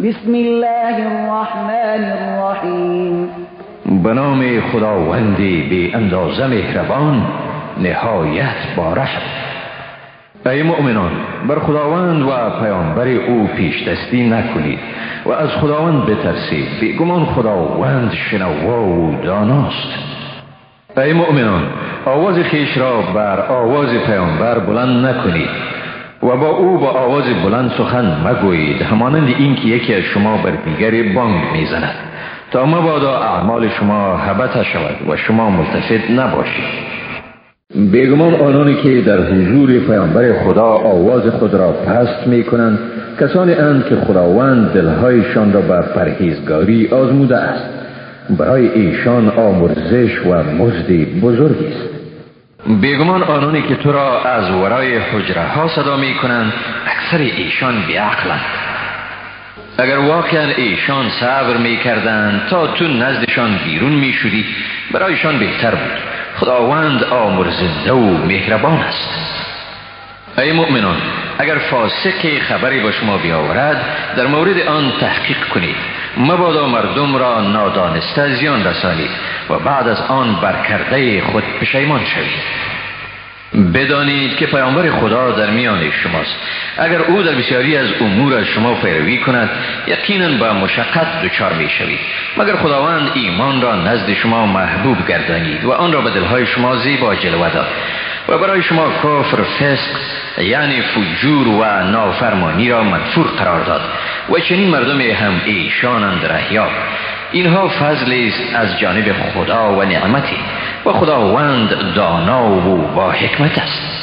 بسم الله الرحمن الرحیم به نام خداوندی بی اندازه مهربان نهایت بارحم ای مؤمنان بر خداوند و پیامبر او پیش دستی نکنید و از خداوند بترسید. بیگمان خداوند شنوا و داناست. ای مؤمنان آواز خیش را بر آواز پیامبر بلند نکنید. و با او با آواز بلند سخن مگویید. همانند اینکه یکی از شما بر دیگری بانگ می‌زند. تا مبادا اعمال شما حبت شود و شما ملتفت نباشید. بیگمان آنانی که در حضور پیامبر خدا آواز خود را پست می کنند کسانی اند که خداوند دلهایشان را بر پرهیزگاری آزموده است. برای ایشان آمرزش و مزدی بزرگی است. بیگمان آنانی که تو را از ورای حجره ها صدا می کنند اکثر ایشان بیعقلند. اگر واقعا ایشان صبر می کردند تا تو نزدشان بیرون می شدی برایشان بهتر بود. خداوند آمرزنده و مهربان است. ای مؤمنان اگر فاسق خبری با شما بیاورد در مورد آن تحقیق کنید. مبادا مردم را نادانسته زیان رسانید و بعد از آن برکرده خود پشیمان شوید. بدانید که پیامبر خدا در میان شماست. اگر او در بسیاری از امور از شما پیروی کند یقینا به مشقت دچار می شوید مگر خداوند ایمان را نزد شما محبوب گردانید و آن را به دلهای شما زیبا جلوه داد و برای شما کفر فسق یعنی فجور و نافرمانی را منفور قرار داد و چنین مردم هم ایشانند رهیاب. اینها فضل است از جانب خدا و نعمتی. و خداوند دانا و با حکمت است.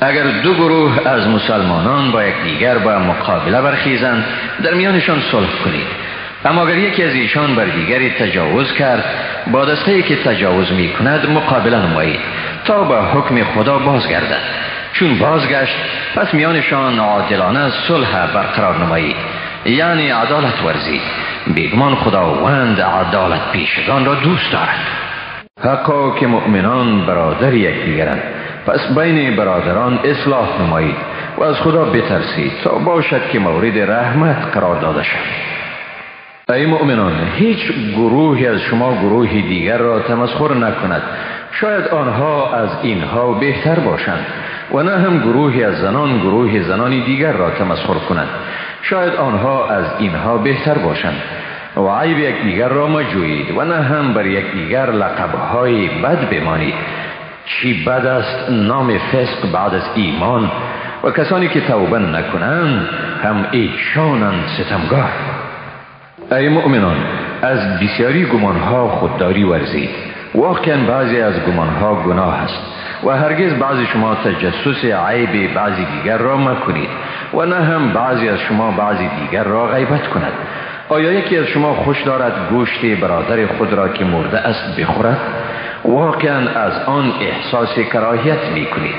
اگر دو گروه از مسلمانان با یکدیگر با مقابله برخیزند در میانشان صلح کنید. اما اگر یکی از ایشان بر دیگری تجاوز کرد با دسته که تجاوز می کند مقابله نمایید تا به حکم خدا بازگردد. چون بازگشت پس میانشان عادلانه صلح برقرار نمایید. یعنی عدالت ورزید. بیگمان خداوند عدالت پیشگان را دوست دارد. حقا که مؤمنان برادر یکدیگرند پس بین برادران اصلاح نمایید و از خدا بترسید تا باشد که مورد رحمت قرار داده شد ای مؤمنان هیچ گروهی از شما گروه دیگر را تمسخر نکند. شاید آنها از اینها بهتر باشند و نه هم گروهی از زنان گروه زنانی دیگر را تمسخر کنند. شاید آنها از اینها بهتر باشند. و عیب یکدیگر را مجویید و نه هم بر یکدیگر لقبهای بد بمانید. چی بد است نام فسق بعد از ایمان و کسانی که توبه نکنند هم ایشانند ستمگار. ای مؤمنان از بسیاری گمانها خودداری ورزید. واقعا بعضی از گمانها گناه است و هرگز بعضی شما تجسس عیب بعضی دیگر را مکنید و نه هم بعضی از شما بعضی دیگر را غیبت کند. آیا یکی از شما خوش دارد گوشت برادر خود را که مرده است بخورد؟ واقعا از آن احساس کراهیت می کنید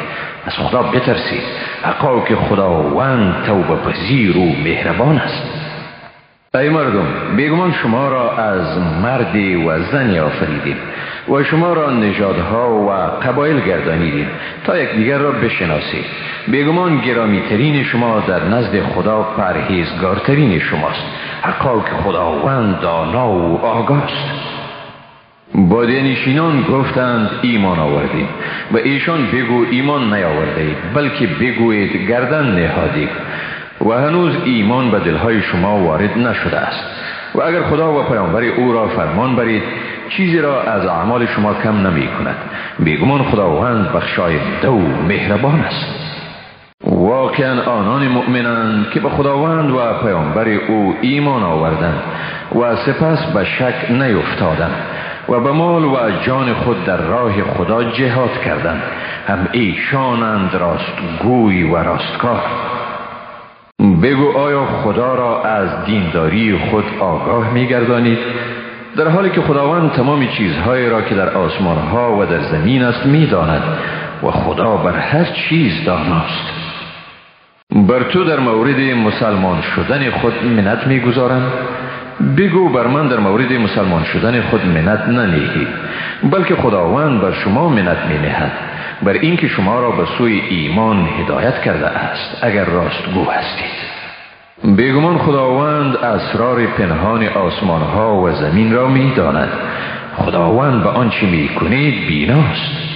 از خدا بترسید. حقا که خداوند توبه پذیر و مهربان است. ای مردم بیگمان شما را از مردی و زنی آفریدیم و شما را نژادها و قبایل گردانیدیم تا یکدیگر را بشناسید. بیگمان گرامیترین شما در نزد خدا پرهیزگارترین شماست. حقا که خداوند دانا و آگاست. بادیانشینان گفتند ایمان آوردیم و ایشان بگو ایمان نیاورده بلکه بگویید گردن نهادید. و هنوز ایمان به دلهای شما وارد نشده است. و اگر خدا و پیامبر او را فرمان برید چیزی را از اعمال شما کم نمی کند. بیگمان خداوند بخشاینده و مهربان است. واقعا آنان مؤمنند که به خداوند و پیامبر او ایمان آوردند و سپس به شک نیفتادند و به مال و جان خود در راه خدا جهاد کردند. هم ایشانند راستگوی و راستکار بگو آیا خدا را از دینداری خود آگاه میگردانید؟ در حالی که خداوند تمام چیزهایی را که در آسمان ها و در زمین است می‌داند و خدا بر هر چیز داناست. بر تو در مورد مسلمان شدن خود منت می‌گذارم. بگو بر من در مورد مسلمان شدن خود منت ننهید بلکه خداوند بر شما منت می نهد بر اینکه شما را به سوی ایمان هدایت کرده است اگر راستگو هستید. بیگمان خداوند اسرار پنهان آسمان ها و زمین را می داند خداوند به آنچه می کنید بیناست.